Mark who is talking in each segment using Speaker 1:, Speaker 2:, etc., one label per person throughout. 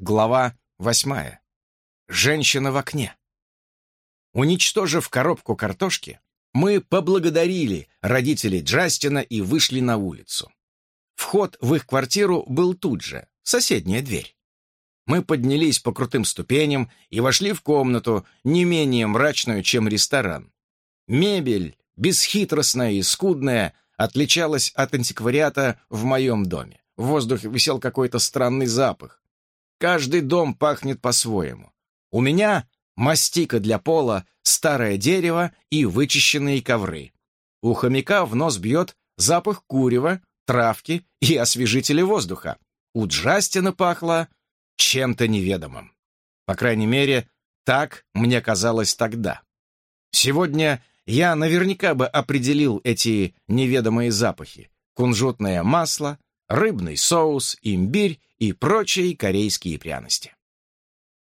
Speaker 1: Глава восьмая. Женщина в окне. Уничтожив коробку картошки, мы поблагодарили родителей Джастина и вышли на улицу. Вход в их квартиру был тут же, соседняя дверь. Мы поднялись по крутым ступеням и вошли в комнату, не менее мрачную, чем ресторан. Мебель, бесхитростная и скудная, отличалась от антиквариата в моем доме. В воздухе висел какой-то странный запах. Каждый дом пахнет по-своему. У меня мастика для пола, старое дерево и вычищенные ковры. У хомяка в нос бьет запах курева, травки и освежителя воздуха. У Джастина пахло чем-то неведомым. По крайней мере, так мне казалось тогда. Сегодня я наверняка бы определил эти неведомые запахи. Кунжутное масло, рыбный соус, имбирь и прочие корейские пряности.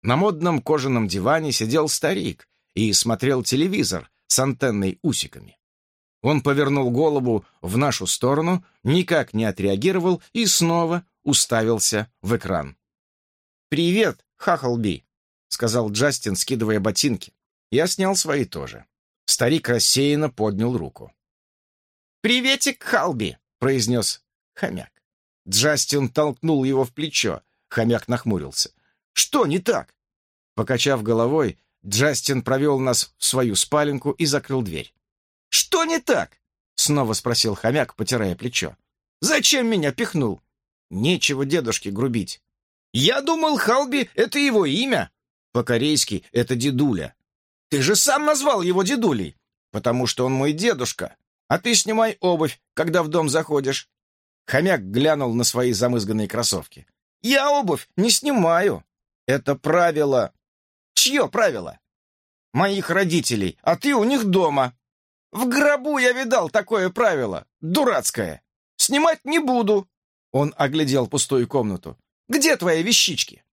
Speaker 1: На модном кожаном диване сидел старик и смотрел телевизор с антенной усиками. Он повернул голову в нашу сторону, никак не отреагировал и снова уставился в экран. «Привет, Хахалби», — сказал Джастин, скидывая ботинки. Я снял свои тоже. Старик рассеянно поднял руку. «Приветик, Халби», — произнес хомяк. Джастин толкнул его в плечо. Хомяк нахмурился. «Что не так?» Покачав головой, Джастин провел нас в свою спаленку и закрыл дверь. «Что не так?» — снова спросил хомяк, потирая плечо. «Зачем меня пихнул?» «Нечего дедушке грубить». «Я думал, Халби — это его имя». «По-корейски это дедуля». «Ты же сам назвал его дедулей». «Потому что он мой дедушка. А ты снимай обувь, когда в дом заходишь. Хомяк глянул на свои замызганные кроссовки. «Я обувь не снимаю. Это правило». «Чье правило?» «Моих родителей, а ты у них дома». «В гробу я видал такое правило, дурацкое. Снимать не буду». Он оглядел пустую комнату. «Где твои вещички?»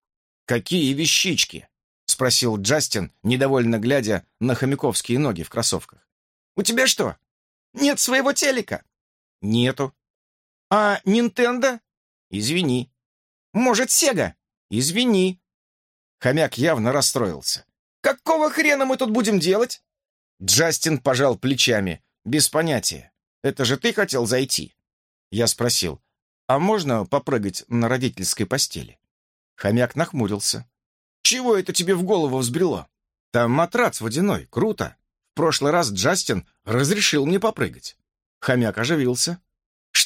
Speaker 1: «Какие вещички?» — спросил Джастин, недовольно глядя на хомяковские ноги в кроссовках. «У тебя что, нет своего телека?» «Нету. «А Нинтендо?» «Извини». «Может, Сега?» «Извини». Хомяк явно расстроился. «Какого хрена мы тут будем делать?» Джастин пожал плечами. «Без понятия. Это же ты хотел зайти?» Я спросил, «А можно попрыгать на родительской постели?» Хомяк нахмурился. «Чего это тебе в голову взбрело? Там матрац водяной, круто. В прошлый раз Джастин разрешил мне попрыгать». Хомяк оживился.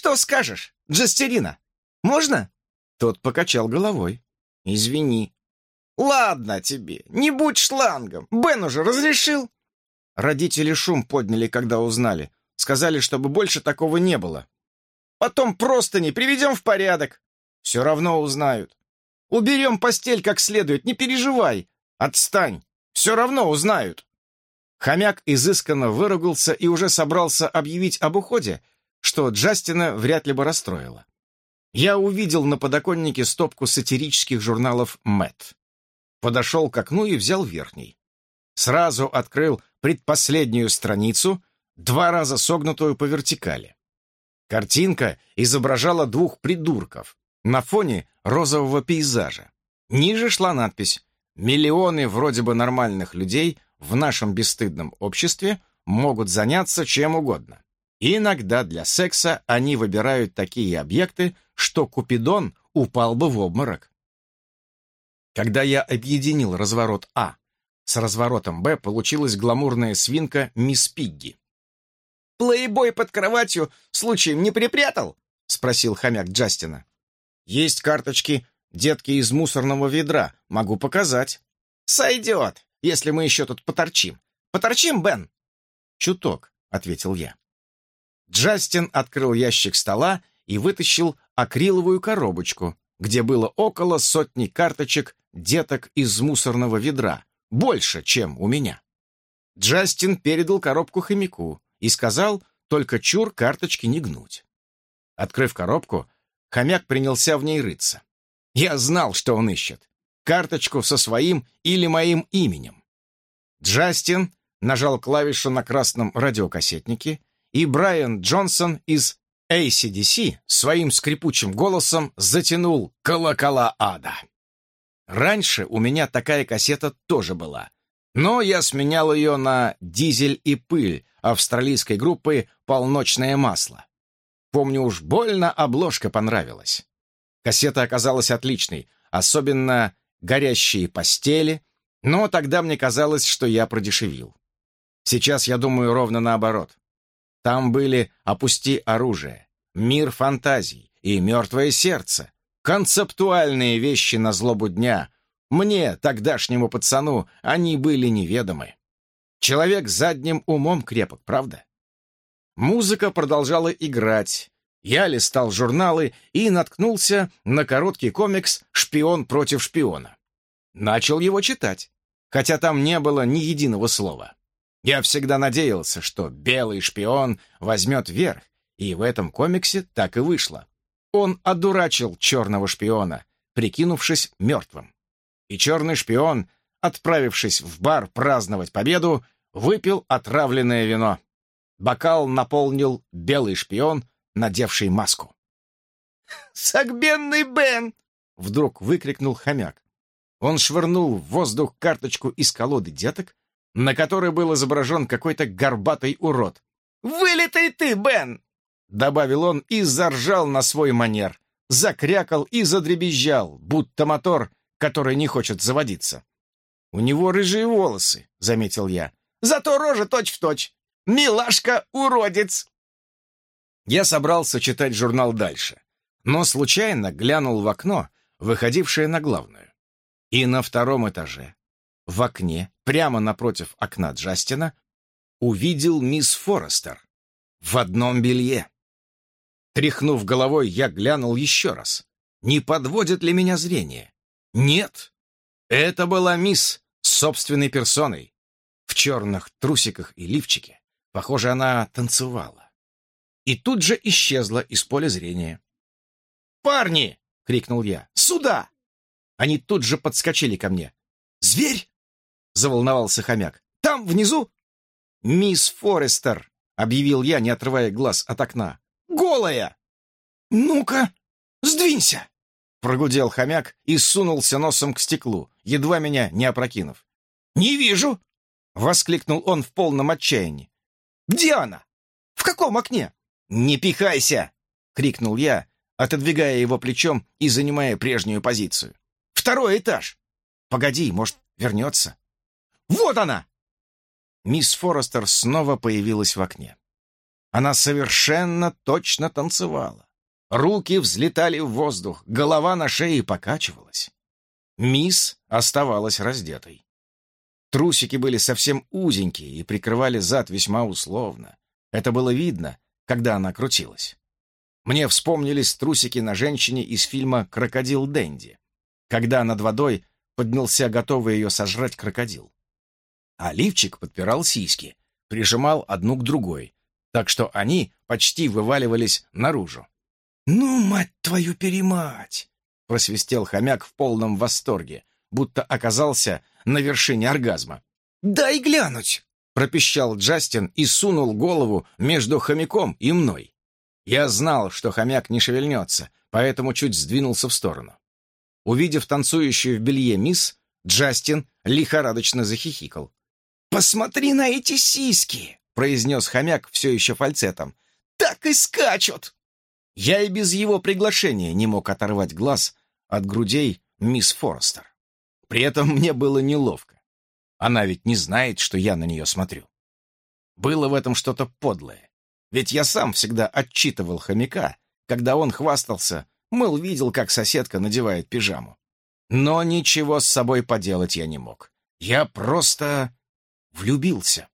Speaker 1: «Что скажешь, Джастерина? Можно?» Тот покачал головой. «Извини». «Ладно тебе, не будь шлангом. Бен уже разрешил». Родители шум подняли, когда узнали. Сказали, чтобы больше такого не было. «Потом просто не приведем в порядок». «Все равно узнают». «Уберем постель как следует, не переживай». «Отстань, все равно узнают». Хомяк изысканно выругался и уже собрался объявить об уходе, что Джастина вряд ли бы расстроило. Я увидел на подоконнике стопку сатирических журналов «Мэтт». Подошел к окну и взял верхний. Сразу открыл предпоследнюю страницу, два раза согнутую по вертикали. Картинка изображала двух придурков на фоне розового пейзажа. Ниже шла надпись «Миллионы вроде бы нормальных людей в нашем бесстыдном обществе могут заняться чем угодно. Иногда для секса они выбирают такие объекты, что Купидон упал бы в обморок. Когда я объединил разворот А с разворотом Б, получилась гламурная свинка Мисс Пигги. «Плейбой под кроватью случаем не припрятал?» — спросил хомяк Джастина. «Есть карточки детки из мусорного ведра, могу показать». «Сойдет, если мы еще тут поторчим. Поторчим, Бен?» «Чуток», — ответил я. Джастин открыл ящик стола и вытащил акриловую коробочку, где было около сотни карточек деток из мусорного ведра, больше, чем у меня. Джастин передал коробку хомяку и сказал только чур карточки не гнуть. Открыв коробку, хомяк принялся в ней рыться. Я знал, что он ищет. Карточку со своим или моим именем. Джастин нажал клавишу на красном радиокассетнике, и Брайан Джонсон из ACDC своим скрипучим голосом затянул «Колокола ада». Раньше у меня такая кассета тоже была, но я сменял ее на «Дизель и пыль» австралийской группы «Полночное масло». Помню, уж больно обложка понравилась. Кассета оказалась отличной, особенно «Горящие постели», но тогда мне казалось, что я продешевил. Сейчас я думаю ровно наоборот. Там были «Опусти оружие», «Мир фантазий» и «Мертвое сердце». Концептуальные вещи на злобу дня. Мне, тогдашнему пацану, они были неведомы. Человек задним умом крепок, правда? Музыка продолжала играть. Я листал журналы и наткнулся на короткий комикс «Шпион против шпиона». Начал его читать, хотя там не было ни единого слова. Я всегда надеялся, что белый шпион возьмет верх, и в этом комиксе так и вышло. Он одурачил черного шпиона, прикинувшись мертвым. И черный шпион, отправившись в бар праздновать победу, выпил отравленное вино. Бокал наполнил белый шпион, надевший маску.
Speaker 2: «Сагбенный Бен!» — вдруг выкрикнул хомяк.
Speaker 1: Он швырнул в воздух карточку из колоды деток, на которой был изображен какой-то горбатый урод.
Speaker 2: «Вылитый ты, Бен!»
Speaker 1: Добавил он и заржал на свой манер. Закрякал и задребезжал, будто мотор, который не хочет заводиться. «У него рыжие волосы», — заметил я.
Speaker 2: «Зато рожа точь-в-точь. Точь. Милашка-уродец!»
Speaker 1: Я собрался читать журнал дальше, но случайно глянул в окно, выходившее на главную. И на втором этаже, в окне, прямо напротив окна Джастина, увидел мисс Форестер в одном белье. Тряхнув головой, я глянул еще раз. Не подводит ли меня зрение? Нет. Это была мисс собственной персоной. В черных трусиках и лифчике. Похоже, она танцевала. И тут же исчезла из поля зрения.
Speaker 2: «Парни!» — крикнул я.
Speaker 1: «Сюда!» Они тут же подскочили ко мне. «Зверь!» — заволновался хомяк. «Там, внизу?» «Мисс Форестер!» — объявил я, не отрывая глаз от окна голая!»
Speaker 2: «Ну-ка, сдвинься!»
Speaker 1: Прогудел хомяк и сунулся носом к стеклу, едва меня не опрокинув.
Speaker 2: «Не вижу!»
Speaker 1: — воскликнул он в полном отчаянии.
Speaker 2: «Где она? В каком окне?»
Speaker 1: «Не пихайся!» — крикнул я, отодвигая его плечом и занимая прежнюю позицию. «Второй этаж! Погоди, может, вернется?»
Speaker 2: «Вот она!»
Speaker 1: Мисс Форестер снова появилась в окне. Она совершенно точно танцевала. Руки взлетали в воздух, голова на шее покачивалась. Мисс оставалась раздетой. Трусики были совсем узенькие и прикрывали зад весьма условно. Это было видно, когда она крутилась. Мне вспомнились трусики на женщине из фильма «Крокодил Дэнди», когда над водой поднялся готовый ее сожрать крокодил. А лифчик подпирал сиськи, прижимал одну к другой, так что они почти вываливались наружу.
Speaker 2: «Ну, мать твою перемать!»
Speaker 1: — просвистел хомяк в полном восторге, будто оказался на вершине оргазма.
Speaker 2: «Дай глянуть!»
Speaker 1: — пропищал Джастин и сунул голову между хомяком и мной. Я знал, что хомяк не шевельнется, поэтому чуть сдвинулся в сторону. Увидев танцующую в белье мисс, Джастин лихорадочно захихикал.
Speaker 2: «Посмотри на эти сиськи!»
Speaker 1: произнес хомяк все еще фальцетом.
Speaker 2: «Так и скачут!»
Speaker 1: Я и без его приглашения не мог оторвать глаз от грудей мисс Форестер. При этом мне было неловко. Она ведь не знает, что я на нее смотрю. Было в этом что-то подлое. Ведь я сам всегда отчитывал хомяка, когда он хвастался, мол, видел, как соседка надевает пижаму. Но ничего с собой поделать я не мог. Я просто влюбился.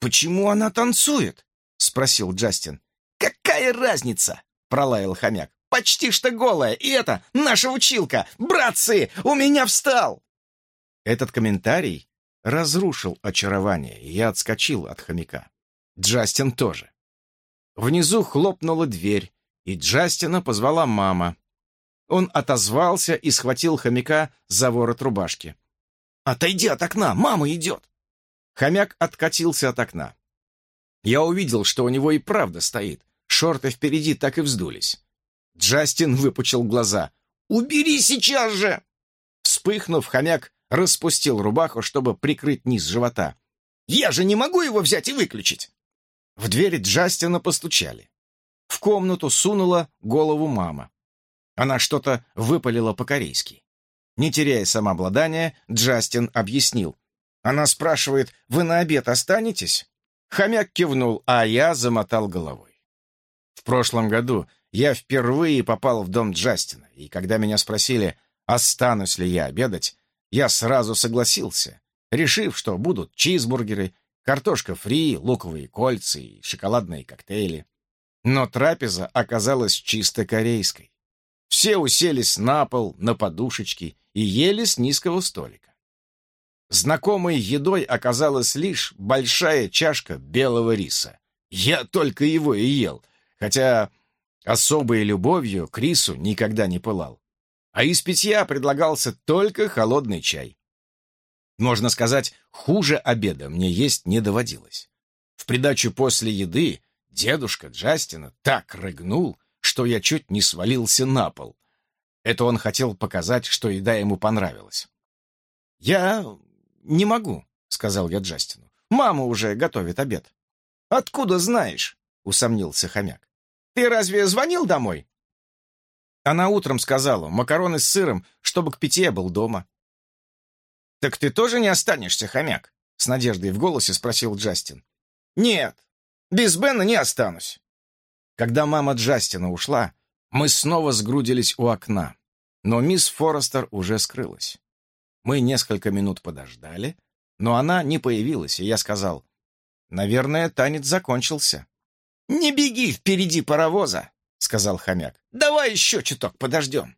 Speaker 2: «Почему она танцует?» — спросил Джастин. «Какая разница?» — пролаял хомяк. «Почти что голая, и это наша училка! Братцы, у меня встал!»
Speaker 1: Этот комментарий разрушил очарование, и я отскочил от хомяка. Джастин тоже. Внизу хлопнула дверь, и Джастина позвала мама. Он отозвался и схватил хомяка за ворот рубашки.
Speaker 2: «Отойди от окна, мама идет!»
Speaker 1: Хомяк откатился от окна. Я увидел, что у него и правда стоит. Шорты впереди так и вздулись. Джастин выпучил глаза.
Speaker 2: «Убери сейчас же!»
Speaker 1: Вспыхнув, хомяк распустил рубаху, чтобы прикрыть низ живота.
Speaker 2: «Я же не могу его взять и выключить!»
Speaker 1: В дверь Джастина постучали. В комнату сунула голову мама. Она что-то выпалила по-корейски. Не теряя самообладания, Джастин объяснил. Она спрашивает, «Вы на обед останетесь?» Хомяк кивнул, а я замотал головой. В прошлом году я впервые попал в дом Джастина, и когда меня спросили, останусь ли я обедать, я сразу согласился, решив, что будут чизбургеры, картошка фри, луковые кольца и шоколадные коктейли. Но трапеза оказалась чисто корейской. Все уселись на пол, на подушечки и ели с низкого столика. Знакомой едой оказалась лишь большая чашка белого риса. Я только его и ел, хотя особой любовью к рису никогда не пылал. А из питья предлагался только холодный чай. Можно сказать, хуже обеда мне есть не доводилось. В придачу после еды дедушка Джастина так рыгнул, что я чуть не свалился на пол. Это он хотел показать, что еда ему понравилась. «Я не могу», — сказал я Джастину. «Мама уже готовит обед». «Откуда знаешь?» — усомнился хомяк. «Ты разве звонил домой?» Она утром сказала, макароны с сыром, чтобы к питье был дома. «Так ты тоже не останешься, хомяк?» — с надеждой в голосе спросил Джастин. «Нет, без Бена не останусь». Когда мама Джастина ушла, мы снова сгрудились у окна, но мисс Форестер уже скрылась. Мы несколько минут подождали, но она не появилась, и я сказал, «Наверное, танец закончился».
Speaker 2: «Не беги впереди паровоза», — сказал хомяк. «Давай еще чуток подождем».